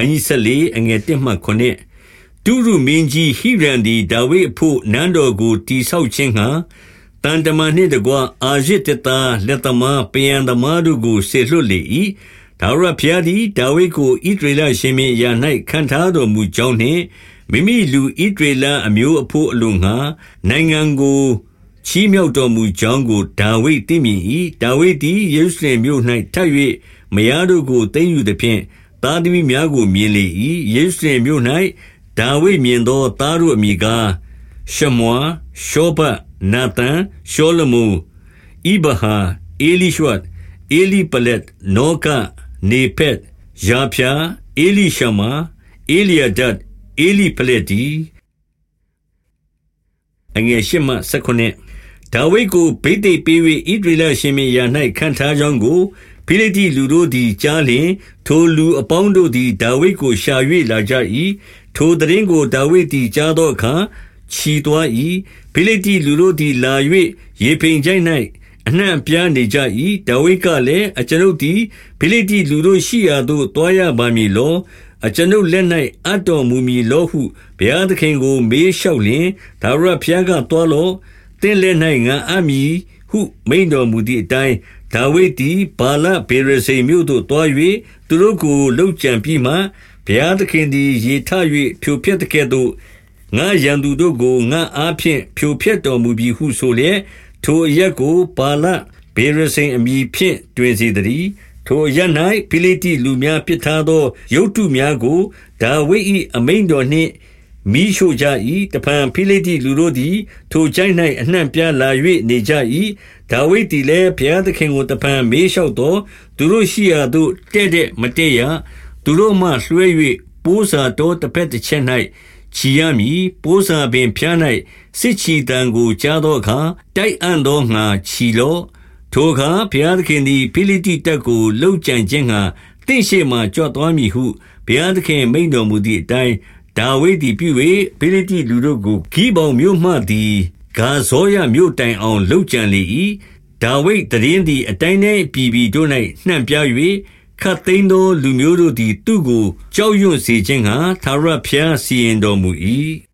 န်းကြီး14အငယ်1မှ9တုရုမင်းကြီးဟိရန်သည်ဒါဝိဒ်အဖို့နန်းတော်ကိုတိဆောက်ခြင်းဟံတန်တမန်နှင့်တကွအာရစ်တသားလက်သမားပယံသမားတို့ကိုဆေလွတ်လေ၏ဒါဝရဖျားသည်ဒါဝိဒ်ကိုဣဒရေလရှင်မင်းအရာ၌ခံထားတော်မူကြောင်းနှင့်မိမိလူဣဒရေလအမျိုးအဖို့အလိုငှာနိုင်ငံကိုချီးမြှောက်တော်မူကြောင်းကိုဒါဝိဒ်သိမြင်၏ဒါဝိဒ်သည်ယေရုရှလင်မြို့၌ထပ်၍မယားတို့ကိုသိမ်းယူသည်ဖြင့် သားသမီးများကို မြင်လေ၏ယေရုရှလင်မြို့၌ဒါဝိဒ်မြင်သော သားတို့အမည်ကား ရှမွာ ရှောဘနာသန် ရှောလမုန်ဣဘဟာအေလိရှဝတ်အေလိပလက် နောကနေဖက် ယာဖျာအေလိရှမာအေလီယဒတ်အေလိပလက်ဒီအငယ်ရှမစကုနေဒါဝိဒ်ကိုဗိသိက်ပေး၍ဣဒရေလရှင်မင်းရာ၌ခံထားကြောင်းကို ဖိလိတိလူတို့သည်ကြားလျင်ထိုလူအပေါင်းတို့သည်ဒါဝိဒ်ကိုရှာ၍လာကြ၏ထိုတရင်ကိုဒါဝိဒ်သည်ကြားသောအခါခြီသွား၏ဖိလိတိလူတို့သည်လာ၍ရေဖိန်ချိုင်၌အနှံ့ပြားနေကြ၏ဒါဝိဒ်ကလည်းအကျွန်ုပ်သည်ဖိလိတိလူတို့ရှိရာသို့တွားရပါမည်လောအကျွန်ုပ်လက်၌အတော်မူမည်လောဟုဘုရားသခင်ကို မေးလျှောက်လျင်ဒါဝရဘုရားကတွားလောသင်လက်၌ငါအမည်ဟုမိန်တော်မူသည့်အတိုင်း ဒါဝိဒ်သည်ဘာလဘေရစိမြို့သို့တွား၍သူတို့ကိုလှုပ်ကြံပြီးမှဘုရားသခင်သည်ရေထ၍ဖြိုဖျက်တဲ့ကဲ့သို့ငါရန်သူတို့ကိုငါအားဖြင့်ဖြိုဖျက်တော်မူပြီးဟုဆိုလျက်ထိုအရက်ကိုဘာလဘေရစိန်အမည်ဖြင့်တွင်စေသည်ထိုရ၌ဖိလိတိလူများပစ်ထားသောရုတ်တုများကိုဒါဝိဒ်၏အမိန်တော်နှင့် မိရှို့ကြ၏တဖန်ဖိလိတိလူတို့သည် ထိုကျိုင်း၌အနှံ့ပြားလာ၍နေကြ၏ဒါဝိဒ်သည်လည်းဘုရားသခင်ကိုတဖန်မေးလျှောက်တော်သူတို့ရှိရာသို့တဲ့တဲ့မတဲ့ရသူတို့မှလွှဲ၍ပိုးစာတော်တစ်ဖက်တစ်ချက်၌ချီရမည်ပိုးစာပင်ဖျား၌စစ်ချီတံကိုကြားသောအခါတိုက်အံ့သောငါချီလော့ထိုအခါဘုရားသခင်သည်ဖိလိတိတပ်ကိုလှုပ်ကြံခြင်းငှာတင့်ရှိမှကြွသွားမည်ဟုဘုရားသခင်မိန့်တော်မူသည့်အတိုင်း ဒါဝိဒ်သည်ပြု၍ဖိလိတိလူတို့ကို ဂိဗောင်မြို့မှသည် ဂါဇောရမြို့တိုင်အောင်လှုပ်ကြံလေ၏ဒါဝိဒ်တည်င်းသည် အတိုင်းတိုင်းပြည်ပြည်တို့၌နှံ့ပြ၍ခတ်သိမ်းသော လူမျိုးတို့သည် သူ့ကို ကြောက်ရွံ့စေခြင်းငှာသာရဖျားစီရင်တော်မူ၏